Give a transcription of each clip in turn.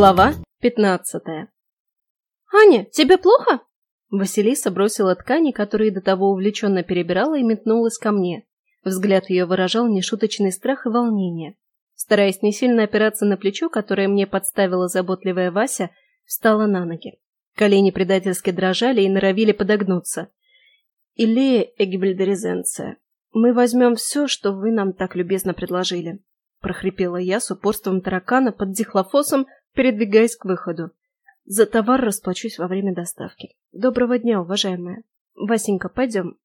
Глава пятнадцатая «Аня, тебе плохо?» Василиса бросила ткани, которые до того увлеченно перебирала, и метнулась ко мне. Взгляд ее выражал нешуточный страх и волнение. Стараясь не сильно опираться на плечо, которое мне подставила заботливая Вася, встала на ноги. Колени предательски дрожали и норовили подогнуться. «Илея Эгибельдерезенция, мы возьмем все, что вы нам так любезно предложили», прохрипела я с упорством таракана под дихлофосом, передвигаясь к выходу. За товар расплачусь во время доставки. Доброго дня, уважаемая. Васенька, пойдем.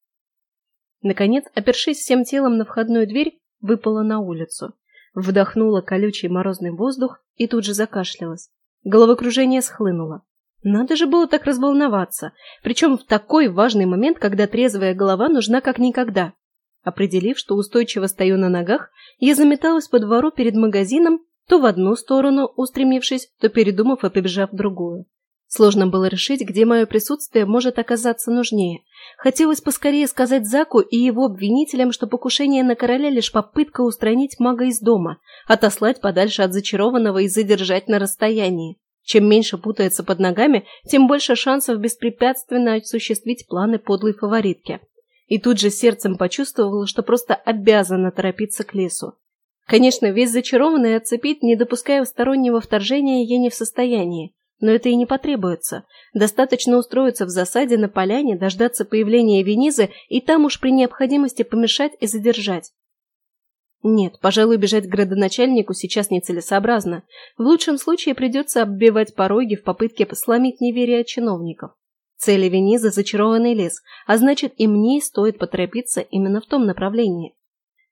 Наконец, опершись всем телом на входную дверь, выпала на улицу. Вдохнула колючий морозный воздух и тут же закашлялась. Головокружение схлынуло. Надо же было так разволноваться, причем в такой важный момент, когда трезвая голова нужна как никогда. Определив, что устойчиво стою на ногах, я заметалась по двору перед магазином, то в одну сторону устремившись, то передумав и побежав в другую. Сложно было решить, где мое присутствие может оказаться нужнее. Хотелось поскорее сказать Заку и его обвинителям, что покушение на короля лишь попытка устранить мага из дома, отослать подальше от зачарованного и задержать на расстоянии. Чем меньше путается под ногами, тем больше шансов беспрепятственно осуществить планы подлой фаворитки. И тут же сердцем почувствовала, что просто обязана торопиться к лесу. Конечно, весь зачарованный отцепить, не допуская стороннего вторжения, я не в состоянии. Но это и не потребуется. Достаточно устроиться в засаде на поляне, дождаться появления Венизы и там уж при необходимости помешать и задержать. Нет, пожалуй, бежать к градоначальнику сейчас нецелесообразно. В лучшем случае придется оббивать пороги в попытке сломить неверие чиновников. Цели Венизы – зачарованный лес, а значит и мне стоит поторопиться именно в том направлении.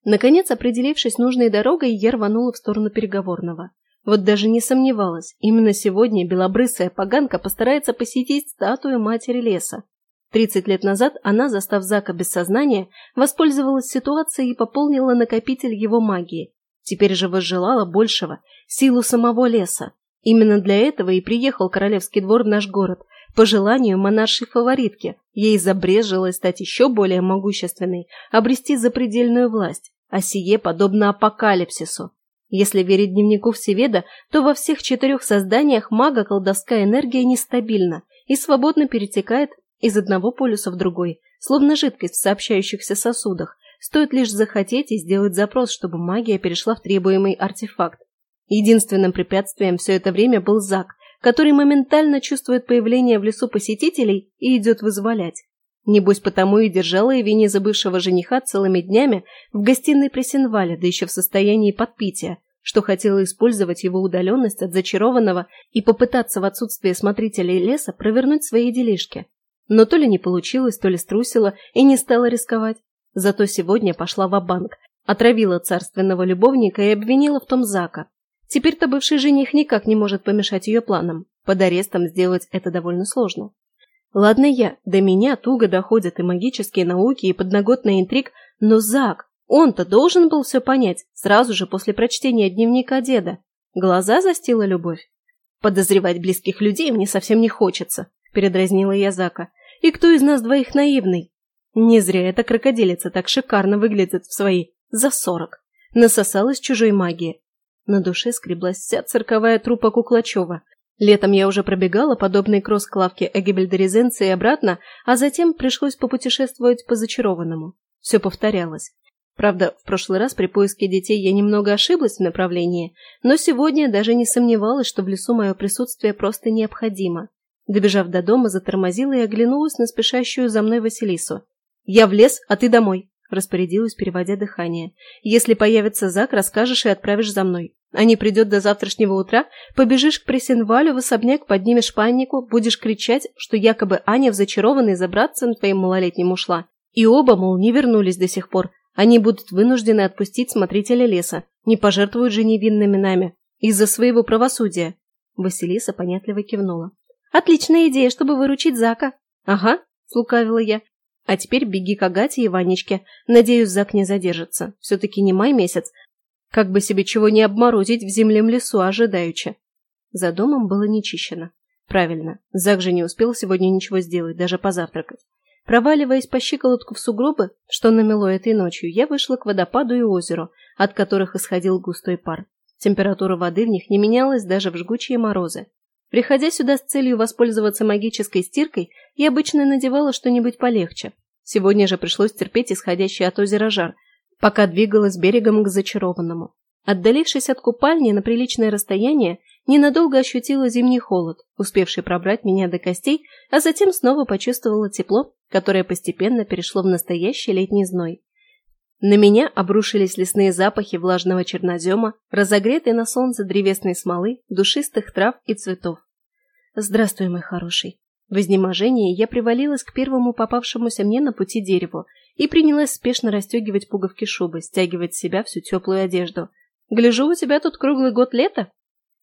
Наконец, определившись нужной дорогой, я рванула в сторону переговорного. Вот даже не сомневалась, именно сегодня белобрысая поганка постарается посетить статую матери леса. Тридцать лет назад она, застав Зака без сознания, воспользовалась ситуацией и пополнила накопитель его магии. Теперь же возжелала большего – силу самого леса. Именно для этого и приехал королевский двор в наш город. По желанию монаршей фаворитки, ей забрежилось стать еще более могущественной, обрести запредельную власть, а сие подобно апокалипсису. Если верить дневнику Всеведа, то во всех четырех созданиях мага колдовская энергия нестабильна и свободно перетекает из одного полюса в другой, словно жидкость в сообщающихся сосудах. Стоит лишь захотеть и сделать запрос, чтобы магия перешла в требуемый артефакт. Единственным препятствием все это время был Зак, который моментально чувствует появление в лесу посетителей и идет вызволять. Небось, потому и держала Эвини забывшего жениха целыми днями в гостиной Пресенваля, да еще в состоянии подпития, что хотела использовать его удаленность от зачарованного и попытаться в отсутствие смотрителей леса провернуть свои делишки. Но то ли не получилось, то ли струсила и не стала рисковать. Зато сегодня пошла в банк отравила царственного любовника и обвинила в том Зака. Теперь-то бывший жених никак не может помешать ее планам. Под арестом сделать это довольно сложно. Ладно я, до меня туго доходят и магические науки, и подноготный интриг, но Зак, он-то должен был все понять сразу же после прочтения дневника деда. Глаза застила любовь. Подозревать близких людей мне совсем не хочется, передразнила я Зака. И кто из нас двоих наивный? Не зря эта крокодилица так шикарно выглядит в свои за сорок. Насосалась чужой магии. На душе скреблась вся цирковая трупа Куклачева. Летом я уже пробегала подобный кросс к лавке Эгибельдерезенции и обратно, а затем пришлось попутешествовать по зачарованному. Все повторялось. Правда, в прошлый раз при поиске детей я немного ошиблась в направлении, но сегодня даже не сомневалась, что в лесу мое присутствие просто необходимо. Добежав до дома, затормозила и оглянулась на спешащую за мной Василису. «Я в лес, а ты домой», – распорядилась, переводя дыхание. «Если появится Зак, расскажешь и отправишь за мной. А не придет до завтрашнего утра, побежишь к Пресенвалю в особняк, поднимешь панику, будешь кричать, что якобы Аня в зачарованный за братцем твоим малолетним ушла. И оба, мол, не вернулись до сих пор. Они будут вынуждены отпустить смотрителя леса, не пожертвуют же невинными нами. Из-за своего правосудия». Василиса понятливо кивнула. «Отличная идея, чтобы выручить Зака». «Ага», — слукавила я. «А теперь беги к Агате и Ванечке. Надеюсь, Зак не задержится. Все-таки не май месяц. Как бы себе чего не обморозить в землем лесу ожидаючи». За домом было нечищено. Правильно, Зак же не успел сегодня ничего сделать, даже позавтракать. Проваливаясь по щиколотку в сугробы, что намело этой ночью, я вышла к водопаду и озеру, от которых исходил густой пар. Температура воды в них не менялась даже в жгучие морозы. Приходя сюда с целью воспользоваться магической стиркой, я обычно надевала что-нибудь полегче. Сегодня же пришлось терпеть исходящий от озера жар, пока двигалась берегом к зачарованному. Отдалившись от купальни на приличное расстояние, ненадолго ощутила зимний холод, успевший пробрать меня до костей, а затем снова почувствовала тепло, которое постепенно перешло в настоящий летний зной. На меня обрушились лесные запахи влажного чернозема, разогретые на солнце древесной смолы, душистых трав и цветов. «Здравствуй, мой хороший». В изнеможении я привалилась к первому попавшемуся мне на пути дереву и принялась спешно расстегивать пуговки шубы, стягивать с себя всю теплую одежду. «Гляжу, у тебя тут круглый год лета?»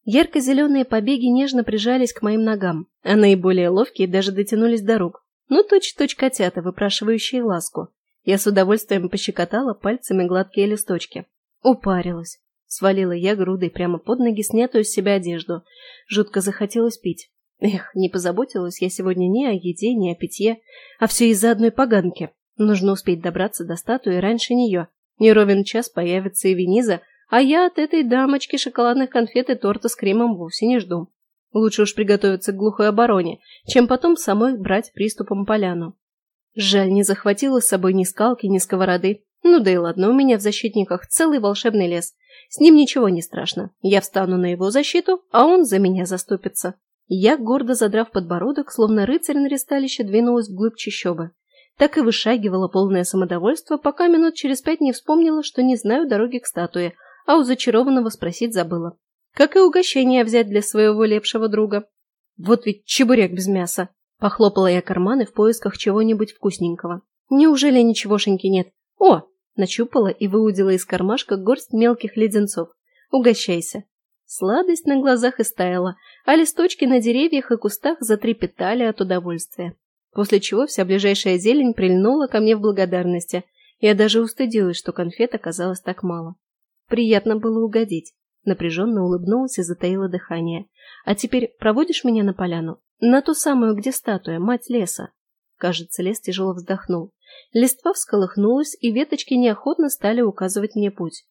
Ярко-зеленые побеги нежно прижались к моим ногам, а наиболее ловкие даже дотянулись до рук. Ну, точь-точь котята, выпрашивающие ласку. Я с удовольствием пощекотала пальцами гладкие листочки. Упарилась. Свалила я грудой прямо под ноги снятую с себя одежду. Жутко захотелось пить. Эх, не позаботилась я сегодня ни о еде, ни о питье, а все из-за одной поганки. Нужно успеть добраться до статуи раньше нее. Не ровен час появится и Вениза, а я от этой дамочки шоколадных конфет и торта с кремом вовсе не жду. Лучше уж приготовиться к глухой обороне, чем потом самой брать приступом поляну. Жаль, не захватила с собой ни скалки, ни сковороды. Ну да и ладно, у меня в защитниках целый волшебный лес. С ним ничего не страшно. Я встану на его защиту, а он за меня заступится. Я, гордо задрав подбородок, словно рыцарь на ресталище, двинулась вглубь чащобы. Так и вышагивала полное самодовольство, пока минут через пять не вспомнила, что не знаю дороги к статуе, а у зачарованного спросить забыла. Как и угощение взять для своего лепшего друга. Вот ведь чебурек без мяса. Похлопала я карманы в поисках чего-нибудь вкусненького. Неужели ничегошеньки нет? О! Нащупала и выудила из кармашка горсть мелких леденцов. Угощайся. Сладость на глазах истаяла, а листочки на деревьях и кустах затрепетали от удовольствия. После чего вся ближайшая зелень прильнула ко мне в благодарности. Я даже устыдилась, что конфет оказалось так мало. Приятно было угодить. Напряженно улыбнулась и затаила дыхание. «А теперь проводишь меня на поляну? На ту самую, где статуя, мать леса?» Кажется, лес тяжело вздохнул. Листва всколыхнулась, и веточки неохотно стали указывать мне путь.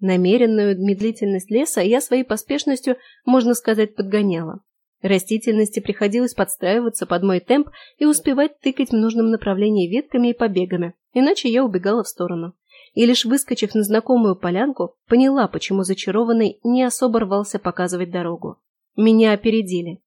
Намеренную медлительность леса я своей поспешностью, можно сказать, подгоняла. Растительности приходилось подстраиваться под мой темп и успевать тыкать в нужном направлении ветками и побегами, иначе я убегала в сторону и лишь выскочив на знакомую полянку, поняла, почему зачарованный не особо рвался показывать дорогу. Меня опередили.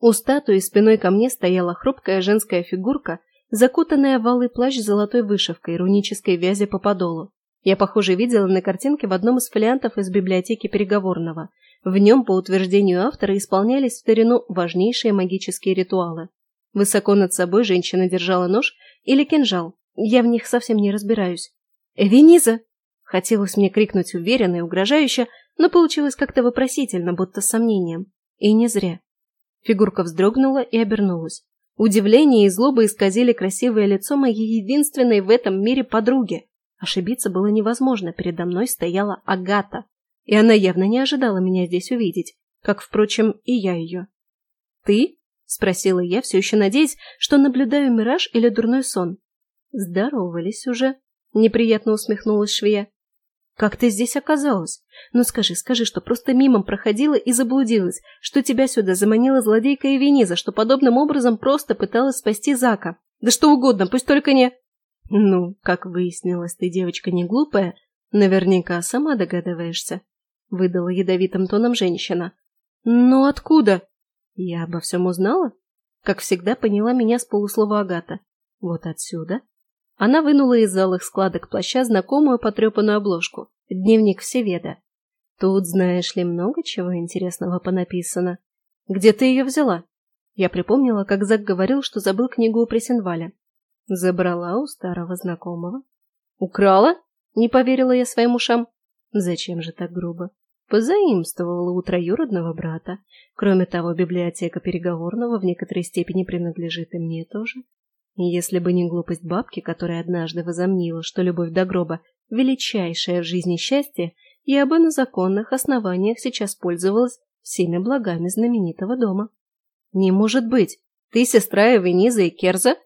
У статуи спиной ко мне стояла хрупкая женская фигурка, закутанная в алый плащ с золотой вышивкой, рунической вязи по подолу. Я, похоже, видела на картинке в одном из фолиантов из библиотеки переговорного. В нем, по утверждению автора, исполнялись в старину важнейшие магические ритуалы. Высоко над собой женщина держала нож или кинжал. Я в них совсем не разбираюсь. «Вениза!» Хотелось мне крикнуть уверенно и угрожающе, но получилось как-то вопросительно, будто с сомнением. И не зря. Фигурка вздрогнула и обернулась. Удивление и злоба исказили красивое лицо моей единственной в этом мире подруги. Ошибиться было невозможно, передо мной стояла Агата, и она явно не ожидала меня здесь увидеть, как, впрочем, и я ее. «Ты?» — спросила я, все еще надеясь, что наблюдаю мираж или дурной сон. Здоровались уже. Неприятно усмехнулась швея. «Как ты здесь оказалась? Ну скажи, скажи, что просто мимом проходила и заблудилась, что тебя сюда заманила злодейка Эвениза, что подобным образом просто пыталась спасти Зака. Да что угодно, пусть только не...» «Ну, как выяснилось, ты девочка не глупая, наверняка сама догадываешься», — выдала ядовитым тоном женщина. «Но откуда?» «Я обо всем узнала?» Как всегда поняла меня с полуслова Агата. «Вот отсюда она вынула из залых складок плаща знакомую потрепанную обложку. Дневник Всеведа. Тут, знаешь ли, много чего интересного понаписано. Где ты ее взяла? Я припомнила, как Зак говорил, что забыл книгу у Пресенваля. Забрала у старого знакомого. Украла? Не поверила я своим ушам. Зачем же так грубо? Позаимствовала у троюродного брата. Кроме того, библиотека переговорного в некоторой степени принадлежит и мне тоже. Если бы не глупость бабки, которая однажды возомнила, что любовь до гроба – величайшее в жизни счастье, я бы на законных основаниях сейчас пользовалась всеми благами знаменитого дома. Не может быть! Ты сестра Эвениза и Керза?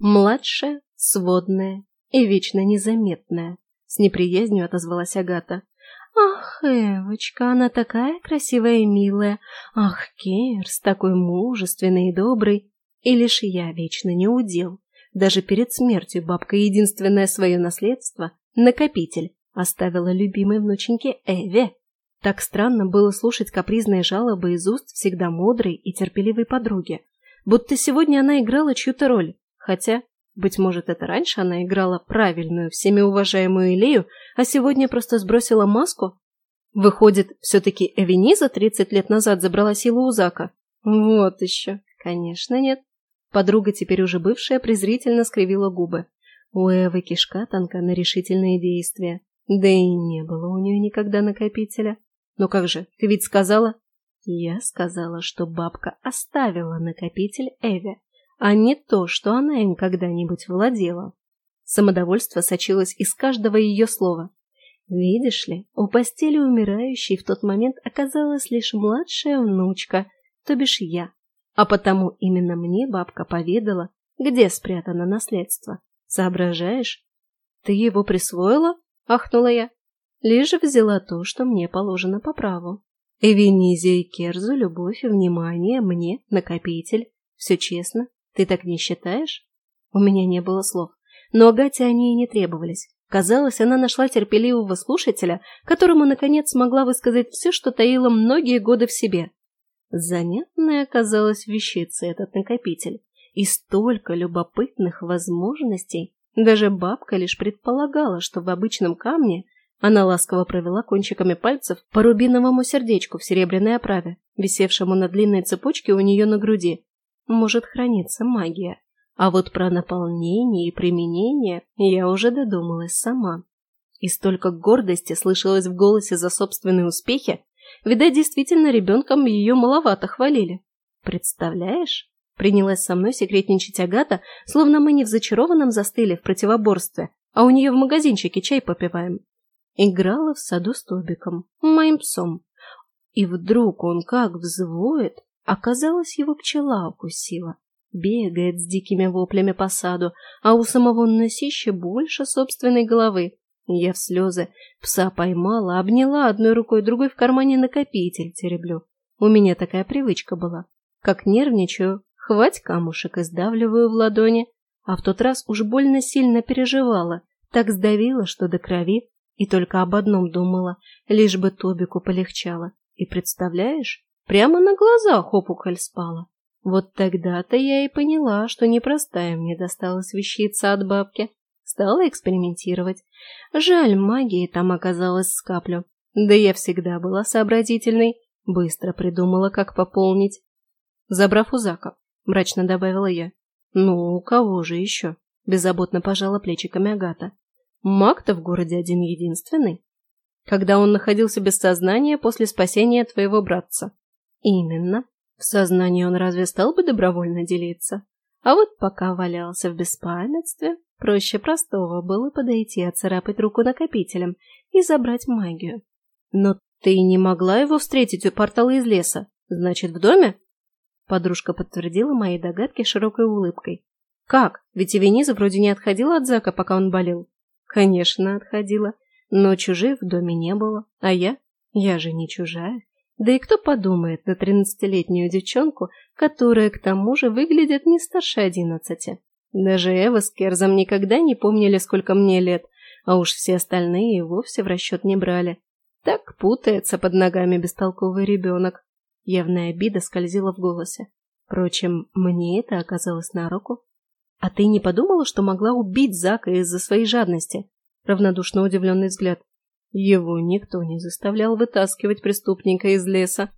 Младшая, сводная и вечно незаметная, с неприязнью отозвалась Агата. Ах, Эвочка, она такая красивая и милая. Ах, Керс, такой мужественный и добрый. И лишь я вечно не удел. Даже перед смертью бабка единственное свое наследство, накопитель, оставила любимой внученьке Эве. Так странно было слушать капризные жалобы из уст всегда мудрой и терпеливой подруги. Будто сегодня она играла чью-то роль. Хотя, быть может, это раньше она играла правильную, всеми уважаемую Илею, а сегодня просто сбросила маску? Выходит, все-таки Эвениза 30 лет назад забрала силу у Зака? Вот еще. Конечно, нет. Подруга, теперь уже бывшая, презрительно скривила губы. У Эвы кишка тонка на решительные действия. Да и не было у нее никогда накопителя. Но как же, ты ведь сказала? Я сказала, что бабка оставила накопитель Эве, а не то, что она им когда-нибудь владела. Самодовольство сочилось из каждого ее слова. Видишь ли, у постели умирающей в тот момент оказалась лишь младшая внучка, то бишь я. А потому именно мне бабка поведала, где спрятано наследство. Соображаешь? Ты его присвоила? Ахнула я. Лишь взяла то, что мне положено по праву. Эвенизия и Керзу, любовь и внимание, мне, накопитель. Все честно. Ты так не считаешь? У меня не было слов. Но Агате они и не требовались. Казалось, она нашла терпеливого слушателя, которому, наконец, смогла высказать все, что таила многие годы в себе. Занятная оказалась вещица этот накопитель. И столько любопытных возможностей. Даже бабка лишь предполагала, что в обычном камне она ласково провела кончиками пальцев по рубиновому сердечку в серебряной оправе, висевшему на длинной цепочке у нее на груди. Может храниться магия. А вот про наполнение и применение я уже додумалась сама. И столько гордости слышалось в голосе за собственные успехи, Видать, действительно, ребенком ее маловато хвалили. Представляешь? Принялась со мной секретничать Агата, словно мы не в зачарованном застыли в противоборстве, а у нее в магазинчике чай попиваем. Играла в саду с Тобиком, моим псом. И вдруг он как взвоет, оказалось, его пчела укусила. Бегает с дикими воплями по саду, а у самого носища больше собственной головы. Я в слезы пса поймала, обняла одной рукой, другой в кармане накопитель тереблю. У меня такая привычка была. Как нервничаю, хвать камушек и сдавливаю в ладони. А в тот раз уж больно сильно переживала, так сдавила, что до крови, и только об одном думала, лишь бы Тобику полегчало. И представляешь, прямо на глазах опухоль спала. Вот тогда-то я и поняла, что непростая мне досталась вещица от бабки. Стала экспериментировать. Жаль, магии там оказалось с каплю. Да я всегда была сообразительной. Быстро придумала, как пополнить. Забрав у Зака, мрачно добавила я. Ну, у кого же еще? Беззаботно пожала плечиками Агата. Маг-то в городе один-единственный. Когда он находился без сознания после спасения твоего братца. Именно. В сознании он разве стал бы добровольно делиться? А вот пока валялся в беспамятстве, Проще простого было подойти, отцарапать руку накопителем и забрать магию. Но ты не могла его встретить у портала из леса. Значит, в доме? Подружка подтвердила мои догадки широкой улыбкой. Как? Ведь Эвениза вроде не отходила от Зака, пока он болел. Конечно, отходила. Но чужих в доме не было. А я? Я же не чужая. Да и кто подумает на тринадцатилетнюю девчонку, которая к тому же выглядит не старше одиннадцати. Даже Эва с Керзом никогда не помнили, сколько мне лет, а уж все остальные и вовсе в расчет не брали. Так путается под ногами бестолковый ребенок. Явная обида скользила в голосе. Впрочем, мне это оказалось на руку. «А ты не подумала, что могла убить Зака из-за своей жадности?» Равнодушно удивленный взгляд. Его никто не заставлял вытаскивать преступника из леса.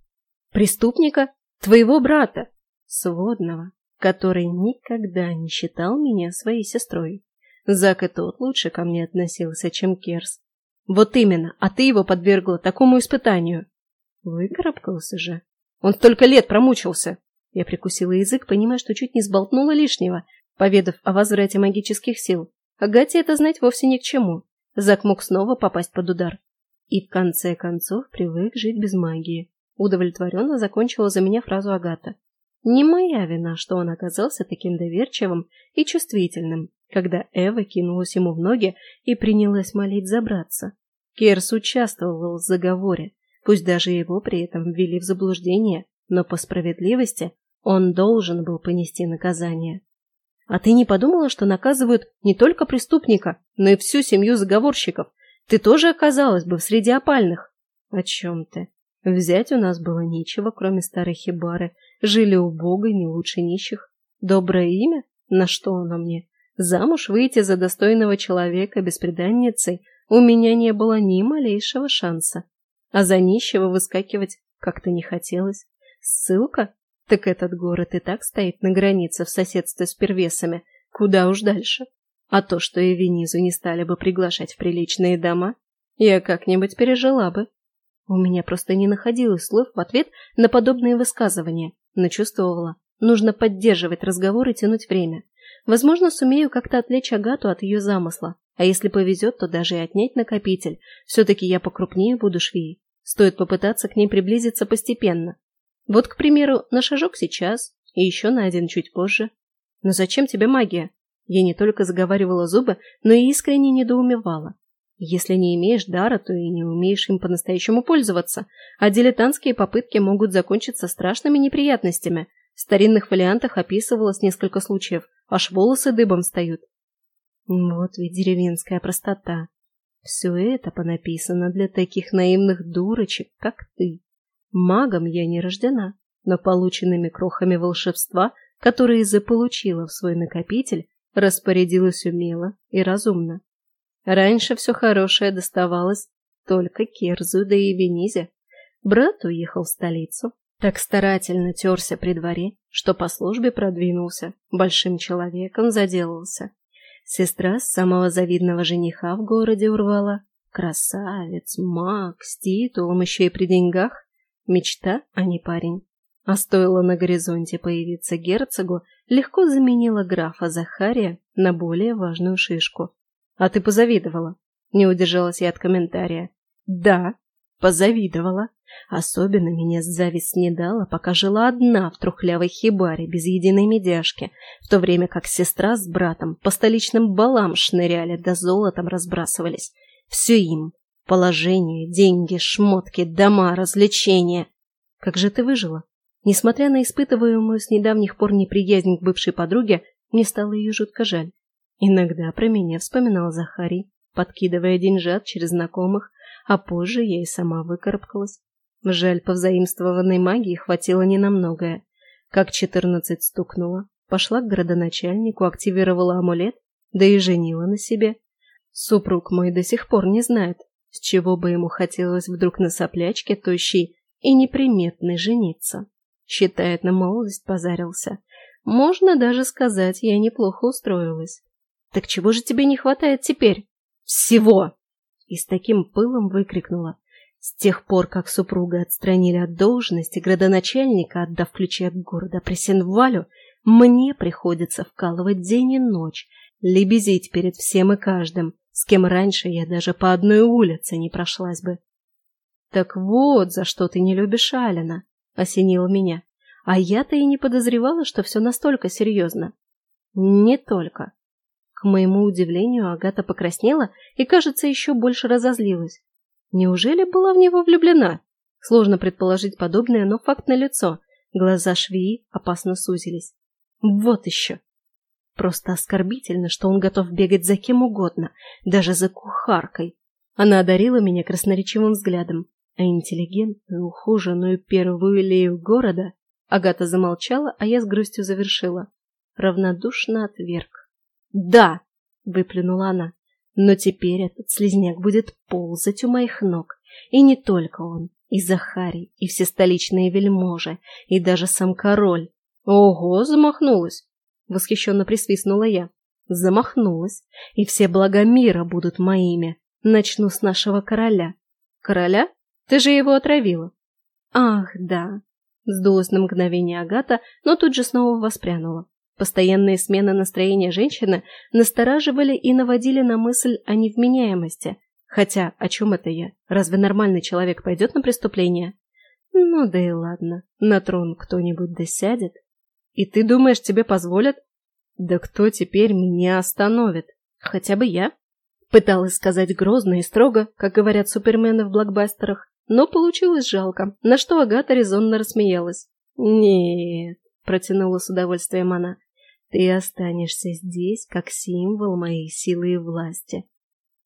«Преступника? Твоего брата?» «Сводного который никогда не считал меня своей сестрой. Зак и тот лучше ко мне относился, чем Керс. Вот именно, а ты его подвергла такому испытанию. Выкарабкался же. Он столько лет промучился. Я прикусила язык, понимая, что чуть не сболтнула лишнего, поведав о возврате магических сил. Агате это знать вовсе ни к чему. Зак мог снова попасть под удар. И в конце концов привык жить без магии. Удовлетворенно закончила за меня фразу Агата. Не моя вина, что он оказался таким доверчивым и чувствительным, когда Эва кинулась ему в ноги и принялась молить забраться. Керс участвовал в заговоре, пусть даже его при этом ввели в заблуждение, но по справедливости он должен был понести наказание. А ты не подумала, что наказывают не только преступника, но и всю семью заговорщиков? Ты тоже оказалась бы в среди опальных. О чем ты? Взять у нас было нечего, кроме старой хибары. Жили убого, не лучше нищих. Доброе имя? На что оно мне? Замуж выйти за достойного человека беспреданницей у меня не было ни малейшего шанса. А за нищего выскакивать как-то не хотелось. Ссылка? Так этот город и так стоит на границе в соседстве с первесами. Куда уж дальше. А то, что и Венизу не стали бы приглашать в приличные дома, я как-нибудь пережила бы. У меня просто не находилось слов в ответ на подобные высказывания, но чувствовала, нужно поддерживать разговор и тянуть время. Возможно, сумею как-то отвлечь Агату от ее замысла, а если повезет, то даже и отнять накопитель. Все-таки я покрупнее буду швеей. Стоит попытаться к ней приблизиться постепенно. Вот, к примеру, на шажок сейчас и еще на один чуть позже. Но зачем тебе магия? Я не только заговаривала зубы, но и искренне недоумевала. Если не имеешь дара, то и не умеешь им по-настоящему пользоваться, а дилетантские попытки могут закончиться страшными неприятностями. В старинных вариантах описывалось несколько случаев, аж волосы дыбом встают. Вот ведь деревенская простота. Все это понаписано для таких наивных дурочек, как ты. Магом я не рождена, но полученными крохами волшебства, которые заполучила в свой накопитель, распорядилась умело и разумно. Раньше все хорошее доставалось только Керзу да и Венизе. Брат уехал в столицу, так старательно терся при дворе, что по службе продвинулся, большим человеком заделался. Сестра с самого завидного жениха в городе урвала. Красавец, маг, с титулом, еще и при деньгах. Мечта, а не парень. А стоило на горизонте появиться герцогу, легко заменила графа Захария на более важную шишку. А ты позавидовала? Не удержалась я от комментария. Да, позавидовала. Особенно меня зависть не дала, пока жила одна в трухлявой хибаре без единой медяшки, в то время как сестра с братом по столичным балам шныряли да золотом разбрасывались. Все им. Положение, деньги, шмотки, дома, развлечения. Как же ты выжила? Несмотря на испытываемую с недавних пор неприязнь к бывшей подруге, мне стало ее жутко жаль. Иногда про меня вспоминал Захарий, подкидывая деньжат через знакомых, а позже я и сама выкарабкалась. Жаль, повзаимствованной магии хватило не на многое. Как четырнадцать стукнула, пошла к градоначальнику, активировала амулет, да и женила на себе. Супруг мой до сих пор не знает, с чего бы ему хотелось вдруг на соплячке тощей и неприметной жениться. Считает, на молодость позарился. Можно даже сказать, я неплохо устроилась. Так чего же тебе не хватает теперь? Всего! И с таким пылом выкрикнула. С тех пор, как супруга отстранили от должности градоначальника, отдав ключи от города Пресенвалю, мне приходится вкалывать день и ночь, лебезить перед всем и каждым, с кем раньше я даже по одной улице не прошлась бы. «Так вот, за что ты не любишь Алина», — осенило меня. А я-то и не подозревала, что все настолько серьезно. Не только. К моему удивлению, Агата покраснела и, кажется, еще больше разозлилась. Неужели была в него влюблена? Сложно предположить подобное, но факт налицо. Глаза швеи опасно сузились. Вот еще. Просто оскорбительно, что он готов бегать за кем угодно, даже за кухаркой. Она одарила меня красноречивым взглядом, а интеллигентную, ухоженную первую лею города Агата замолчала, а я с грустью завершила. Равнодушно отверг. «Да!» — выплюнула она. «Но теперь этот слезняк будет ползать у моих ног. И не только он, и Захарий, и все столичные вельможи, и даже сам король. Ого, замахнулась!» — восхищенно присвистнула я. Замахнулась, и все блага мира будут моими. Начну с нашего короля. Короля? Ты же его отравила. Ах, да. Сдулась на мгновение Агата, но тут же снова воспрянула. Постоянные смены настроения женщины настораживали и наводили на мысль о невменяемости. Хотя, о чем это я? Разве нормальный человек пойдет на преступление? Ну да и ладно, на трон кто-нибудь досядет. И ты думаешь, тебе позволят? Да кто теперь меня остановит? Хотя бы я. Пыталась сказать грозно и строго, как говорят супермены в блокбастерах, но получилось жалко, на что Агата резонно рассмеялась. «Нет», — протянула с удовольствием она, — «ты останешься здесь как символ моей силы и власти».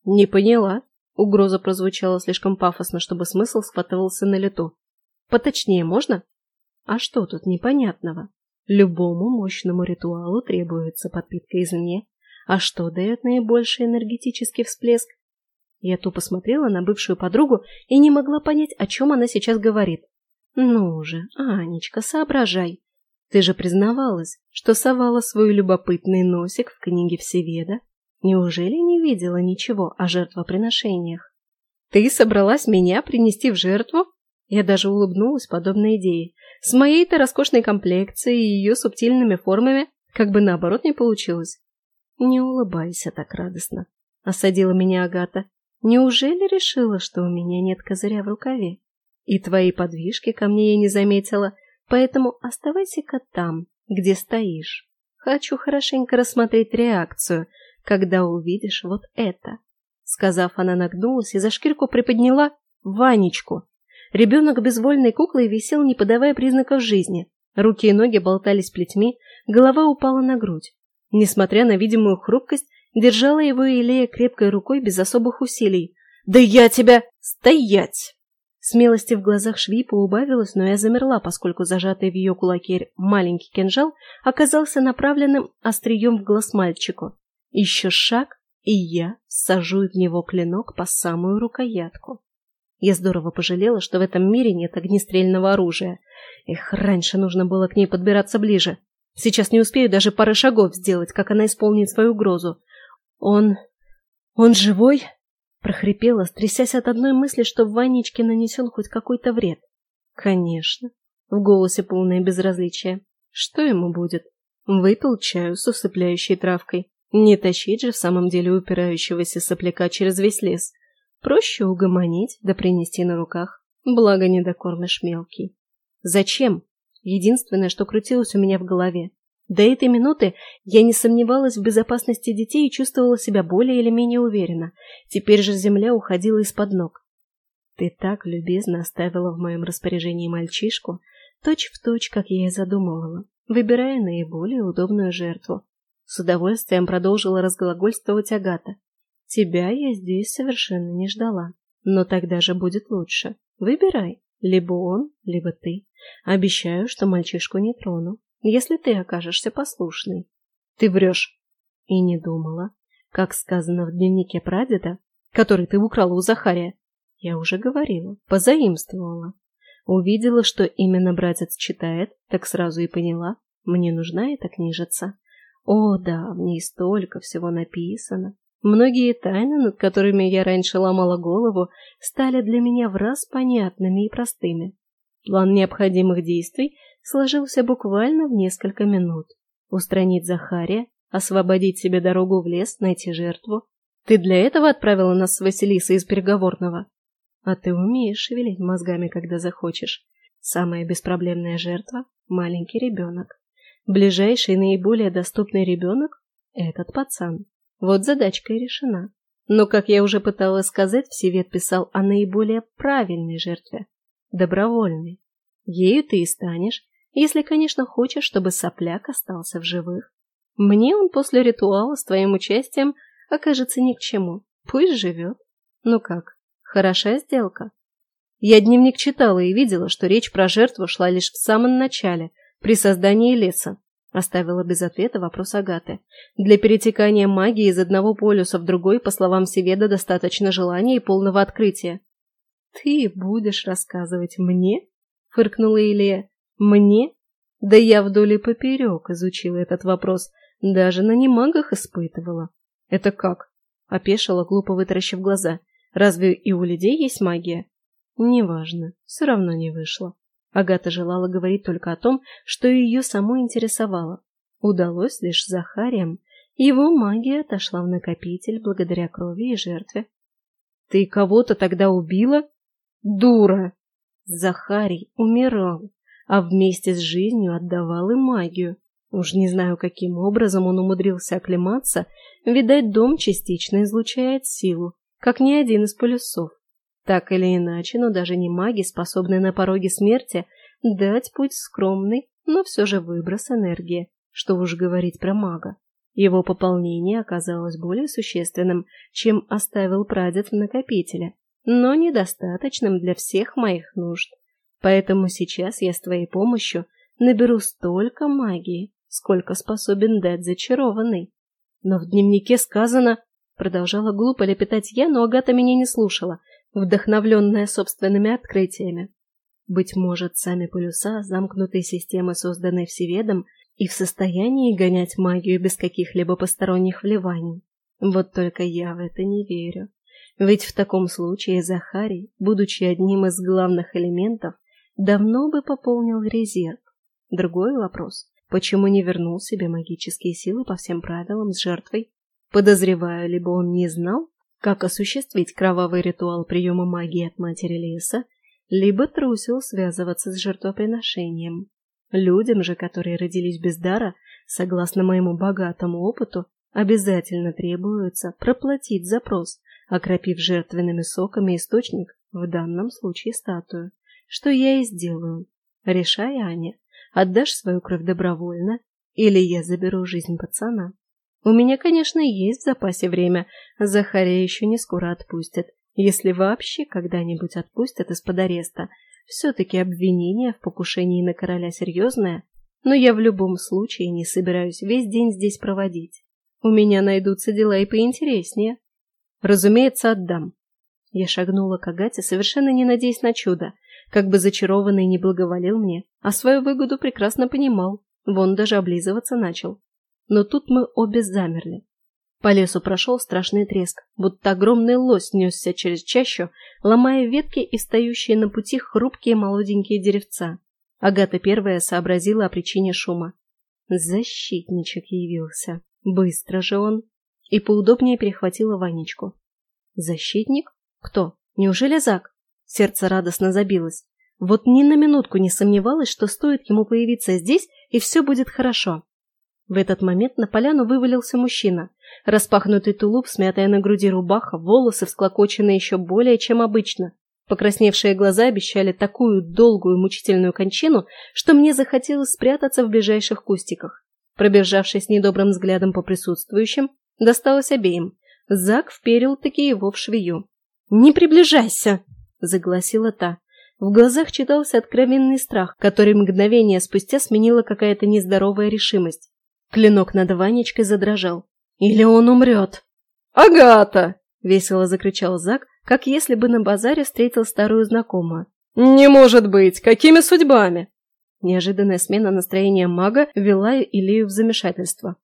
«Не поняла», — угроза прозвучала слишком пафосно, чтобы смысл схватывался на лету. «Поточнее можно?» «А что тут непонятного?» Любому мощному ритуалу требуется подпитка извне, а что дает наибольший энергетический всплеск? Я тупо смотрела на бывшую подругу и не могла понять, о чем она сейчас говорит. Ну же, Анечка, соображай. Ты же признавалась, что совала свой любопытный носик в книге Всеведа. Неужели не видела ничего о жертвоприношениях? Ты собралась меня принести в жертву? Я даже улыбнулась подобной идее. С моей-то роскошной комплекцией и ее субтильными формами как бы наоборот не получилось. Не улыбайся так радостно, осадила меня Агата. Неужели решила, что у меня нет козыря в рукаве? И твои подвижки ко мне я не заметила, поэтому оставайся-ка там, где стоишь. Хочу хорошенько рассмотреть реакцию, когда увидишь вот это. Сказав, она нагнулась и за шкирку приподняла Ванечку. Ребенок безвольной куклой висел, не подавая признаков жизни. Руки и ноги болтались плетьми, голова упала на грудь. Несмотря на видимую хрупкость, держала его Илея крепкой рукой без особых усилий. «Да я тебя... Стоять!» Смелости в глазах шви поубавилась, но я замерла, поскольку зажатый в ее кулаке маленький кинжал оказался направленным острием в глаз мальчику. Еще шаг, и я сажу в него клинок по самую рукоятку. Я здорово пожалела, что в этом мире нет огнестрельного оружия. Эх, раньше нужно было к ней подбираться ближе. Сейчас не успею даже пары шагов сделать, как она исполнит свою угрозу. Он... он живой? Прохрипела, стрясясь от одной мысли, что Ванечке нанесен хоть какой-то вред. Конечно. В голосе полное безразличие. Что ему будет? Выпил чаю с усыпляющей травкой. Не тащить же в самом деле упирающегося сопляка через весь лес. Проще угомонить да принести на руках. Благо не докормишь мелкий. Зачем? Единственное, что крутилось у меня в голове. До этой минуты я не сомневалась в безопасности детей и чувствовала себя более или менее уверенно. Теперь же земля уходила из-под ног. Ты так любезно оставила в моем распоряжении мальчишку, точь в точь, как я и задумывала, выбирая наиболее удобную жертву. С удовольствием продолжила разглагольствовать Агата. Тебя я здесь совершенно не ждала. Но тогда же будет лучше. Выбирай. Либо он, либо ты. Обещаю, что мальчишку не трону, если ты окажешься послушной. Ты врешь. И не думала. Как сказано в дневнике прадеда, который ты украла у Захария. Я уже говорила, позаимствовала. Увидела, что именно братец читает, так сразу и поняла, мне нужна эта книжица. О, да, в ней столько всего написано. Многие тайны, над которыми я раньше ломала голову, стали для меня в раз понятными и простыми. План необходимых действий сложился буквально в несколько минут. Устранить Захария, освободить себе дорогу в лес, найти жертву. Ты для этого отправила нас с Василисой из переговорного? А ты умеешь шевелить мозгами, когда захочешь. Самая беспроблемная жертва — маленький ребенок. Ближайший наиболее доступный ребенок — этот пацан. Вот задачка и решена. Но, как я уже пыталась сказать, Всевет писал о наиболее правильной жертве – добровольной. Ею ты и станешь, если, конечно, хочешь, чтобы сопляк остался в живых. Мне он после ритуала с твоим участием окажется ни к чему. Пусть живет. Ну как, хороша сделка? Я дневник читала и видела, что речь про жертву шла лишь в самом начале, при создании леса. Оставила без ответа вопрос Агаты. Для перетекания магии из одного полюса в другой, по словам Севеда, достаточно желания и полного открытия. «Ты будешь рассказывать мне?» — фыркнула Илья. «Мне? Да я вдоль и поперек изучила этот вопрос, даже на немагах испытывала». «Это как?» — опешила, глупо вытаращив глаза. «Разве и у людей есть магия?» «Неважно, все равно не вышло». Агата желала говорить только о том, что ее само интересовало. Удалось лишь Захарием. Его магия отошла в накопитель благодаря крови и жертве. «Ты кого-то тогда убила?» «Дура!» Захарий умирал, а вместе с жизнью отдавал и магию. Уж не знаю, каким образом он умудрился оклематься, видать, дом частично излучает силу, как ни один из полюсов. Так или иначе, но даже не маги, способные на пороге смерти дать путь скромный, но все же выброс энергии, что уж говорить про мага. Его пополнение оказалось более существенным, чем оставил прадед в накопителе, но недостаточным для всех моих нужд. Поэтому сейчас я с твоей помощью наберу столько магии, сколько способен дать зачарованный. Но в дневнике сказано, продолжала глупо лепетать я, но Агата меня не слушала, вдохновленная собственными открытиями. Быть может, сами полюса замкнутой системы, созданной Всеведом, и в состоянии гонять магию без каких-либо посторонних вливаний. Вот только я в это не верю. Ведь в таком случае Захарий, будучи одним из главных элементов, давно бы пополнил резерв. Другой вопрос, почему не вернул себе магические силы по всем правилам с жертвой? Подозреваю, либо он не знал, как осуществить кровавый ритуал приема магии от матери леса, либо трусил связываться с жертвоприношением. Людям же, которые родились без дара, согласно моему богатому опыту, обязательно требуется проплатить запрос, окропив жертвенными соками источник, в данном случае статую, что я и сделаю. Решай, Аня, отдашь свою кровь добровольно, или я заберу жизнь пацана. У меня, конечно, есть в запасе время, Захария еще не скоро отпустят, если вообще когда-нибудь отпустят из-под ареста. Все-таки обвинение в покушении на короля серьезное, но я в любом случае не собираюсь весь день здесь проводить. У меня найдутся дела и поинтереснее. Разумеется, отдам. Я шагнула к Агате, совершенно не надеясь на чудо, как бы зачарованный не благоволил мне, а свою выгоду прекрасно понимал, вон даже облизываться начал но тут мы обе замерли. По лесу прошел страшный треск, будто огромный лось несся через чащу, ломая ветки и встающие на пути хрупкие молоденькие деревца. Агата первая сообразила о причине шума. Защитничек явился. Быстро же он. И поудобнее перехватила Ванечку. Защитник? Кто? Неужели Зак? Сердце радостно забилось. Вот ни на минутку не сомневалась, что стоит ему появиться здесь, и все будет хорошо. В этот момент на поляну вывалился мужчина. Распахнутый тулуп, смятая на груди рубаха, волосы всклокоченные еще более, чем обычно. Покрасневшие глаза обещали такую долгую мучительную кончину, что мне захотелось спрятаться в ближайших кустиках. Пробежавшись недобрым взглядом по присутствующим, досталось обеим. Зак вперил таки его в швею. «Не приближайся!» — загласила та. В глазах читался откровенный страх, который мгновение спустя сменила какая-то нездоровая решимость. Клинок над Ванечкой задрожал. «Или он умрет!» «Агата!» — весело закричал Зак, как если бы на базаре встретил старую знакомую. «Не может быть! Какими судьбами?» Неожиданная смена настроения мага ввела Илью в замешательство.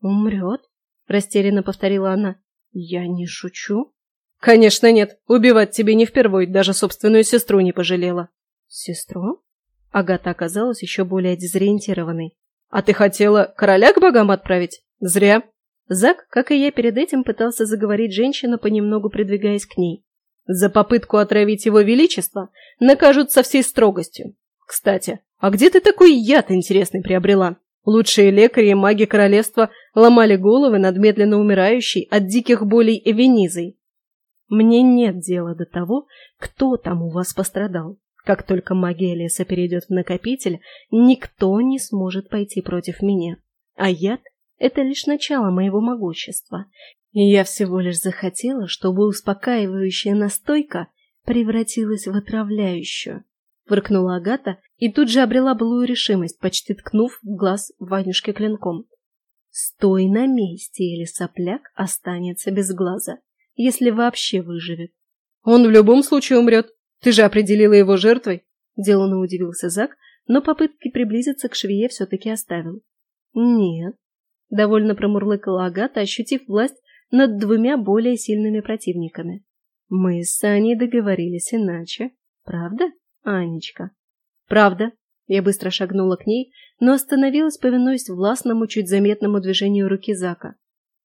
«Умрет?» — растерянно повторила она. «Я не шучу?» «Конечно нет. Убивать тебе не впервой, даже собственную сестру не пожалела». «Сестру?» Агата оказалась еще более дезориентированной. А ты хотела короля к богам отправить? Зря. Зак, как и я перед этим, пытался заговорить женщину, понемногу придвигаясь к ней. За попытку отравить его величество накажут со всей строгостью. Кстати, а где ты такой яд интересный приобрела? Лучшие лекари и маги королевства ломали головы над медленно умирающей от диких болей Эвенизой. Мне нет дела до того, кто там у вас пострадал. Как только магия леса перейдет в накопитель, никто не сможет пойти против меня. А яд — это лишь начало моего могущества. Я всего лишь захотела, чтобы успокаивающая настойка превратилась в отравляющую. Выркнула Агата и тут же обрела былую решимость, почти ткнув в глаз Ванюшке клинком. «Стой на месте, или сопляк останется без глаза, если вообще выживет». «Он в любом случае умрет», ты же определила его жертвой? Деланно удивился Зак, но попытки приблизиться к швее все-таки оставил. Нет. Довольно промурлыкала Агата, ощутив власть над двумя более сильными противниками. Мы с Аней договорились иначе. Правда, Анечка? Правда. Я быстро шагнула к ней, но остановилась, повинуясь властному, чуть заметному движению руки Зака.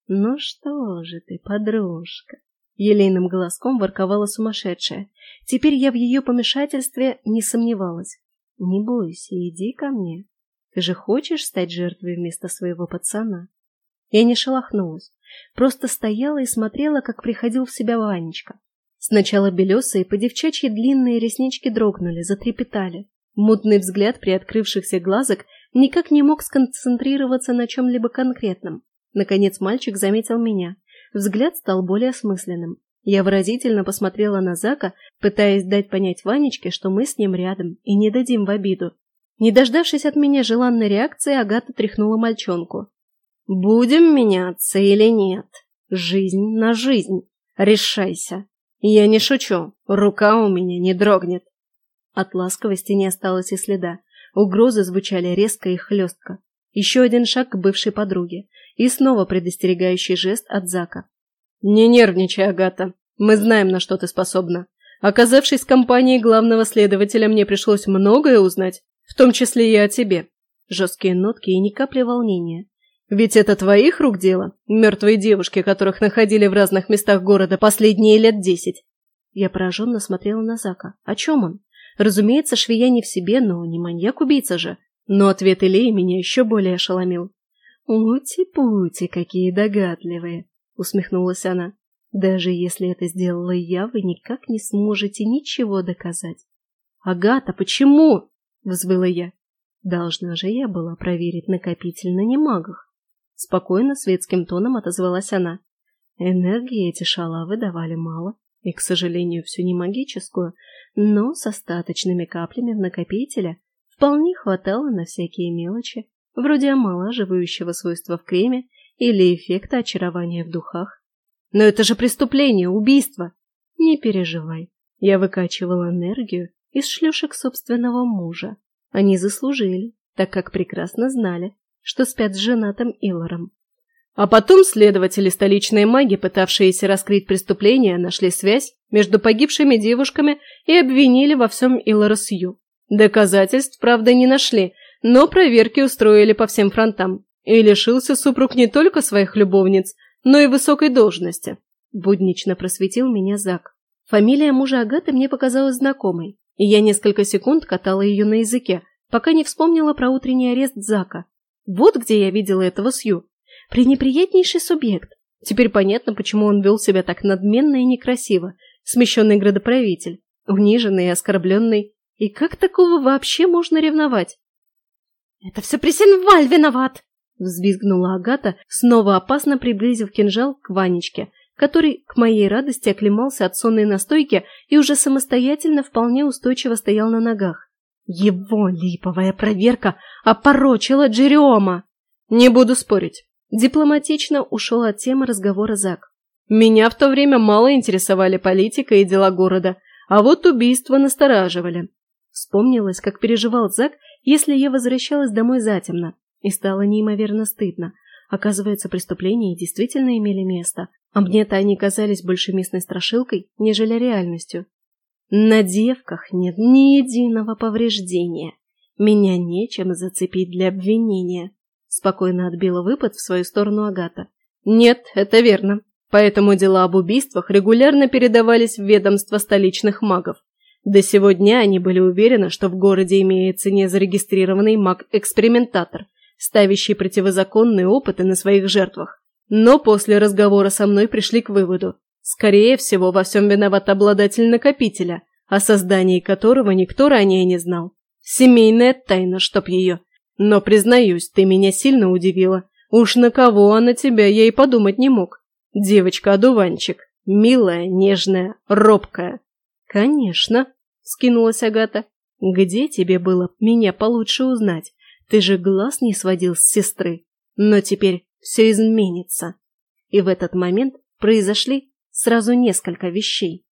Ну что же ты, подружка, Елейным голоском ворковала сумасшедшая. Теперь я в ее помешательстве не сомневалась. «Не бойся, иди ко мне». Ты же хочешь стать жертвой вместо своего пацана? Я не шелохнулась, просто стояла и смотрела, как приходил в себя Ванечка. Сначала белесые, по девчачьи длинные реснички дрогнули, затрепетали. Мутный взгляд при открывшихся глазок никак не мог сконцентрироваться на чем-либо конкретном. Наконец мальчик заметил меня. Взгляд стал более осмысленным. Я выразительно посмотрела на Зака, пытаясь дать понять Ванечке, что мы с ним рядом и не дадим в обиду. Не дождавшись от меня желанной реакции, Агата тряхнула мальчонку. «Будем меняться или нет? Жизнь на жизнь. Решайся. Я не шучу, рука у меня не дрогнет». От ласковости не осталось и следа. Угрозы звучали резко и хлестко. Еще один шаг к бывшей подруге. И снова предостерегающий жест от Зака. «Не нервничай, Агата. Мы знаем, на что ты способна. Оказавшись в компании главного следователя, мне пришлось многое узнать, в том числе и о тебе. Жесткие нотки и ни капли волнения. Ведь это твоих рук дело, мертвые девушки, которых находили в разных местах города последние лет десять. Я пораженно смотрела на Зака. О чем он? Разумеется, швея не в себе, но не маньяк-убийца же. Но ответ Илеи меня еще более ошеломил. «Ути-пути, какие догадливые!» — усмехнулась она. «Даже если это сделала я, вы никак не сможете ничего доказать». «Агата, почему?» — взвыла я. Должна же я была проверить накопитель на немагах. Спокойно, светским тоном отозвалась она. Энергии эти шалавы давали мало, и, к сожалению, всю не магическую, но с остаточными каплями в накопителе вполне хватало на всякие мелочи, вроде омолаживающего свойства в креме или эффекта очарования в духах. Но это же преступление, убийство! Не переживай, я выкачивала энергию из шлюшек собственного мужа. Они заслужили, так как прекрасно знали, что спят с женатым Илором. А потом следователи столичной маги, пытавшиеся раскрыть преступление, нашли связь между погибшими девушками и обвинили во всем Илора. Доказательств, правда, не нашли, но проверки устроили по всем фронтам. И лишился супруг не только своих любовниц, но и высокой должности. Буднично просветил меня Зак. Фамилия мужа Агаты мне показалась знакомой и я несколько секунд катала ее на языке, пока не вспомнила про утренний арест Зака. Вот где я видела этого Сью. Пренеприятнейший субъект. Теперь понятно, почему он вел себя так надменно и некрасиво. Смещенный градоправитель, униженный и оскорбленный. И как такого вообще можно ревновать? «Это все Пресенваль виноват!» Взвизгнула Агата, снова опасно приблизив кинжал к Ванечке, который, к моей радости, оклемался от сонной настойки и уже самостоятельно вполне устойчиво стоял на ногах. Его липовая проверка опорочила Джериома! Не буду спорить. Дипломатично ушел от темы разговора Зак. Меня в то время мало интересовали политика и дела города, а вот убийства настораживали. Вспомнилось, как переживал Зак, если я возвращалась домой затемно, и стало неимоверно стыдно. Оказывается, преступления действительно имели место, а мне-то они казались больше местной страшилкой, нежели реальностью. На девках нет ни единого повреждения. Меня нечем зацепить для обвинения. Спокойно отбила выпад в свою сторону Агата. Нет, это верно. Поэтому дела об убийствах регулярно передавались в ведомство столичных магов. До сего дня они были уверены, что в городе имеется незарегистрированный маг-экспериментатор, ставящий противозаконные опыты на своих жертвах. Но после разговора со мной пришли к выводу. Скорее всего, во всем виноват обладатель накопителя, о создании которого никто ранее не знал. Семейная тайна, чтоб ее. Но, признаюсь, ты меня сильно удивила. Уж на кого, а на тебя я и подумать не мог. Девочка-одуванчик. Милая, нежная, робкая. Конечно, скинулась Агата. Где тебе было меня получше узнать? Ты же глаз не сводил с сестры. Но теперь все изменится. И в этот момент произошли сразу несколько вещей.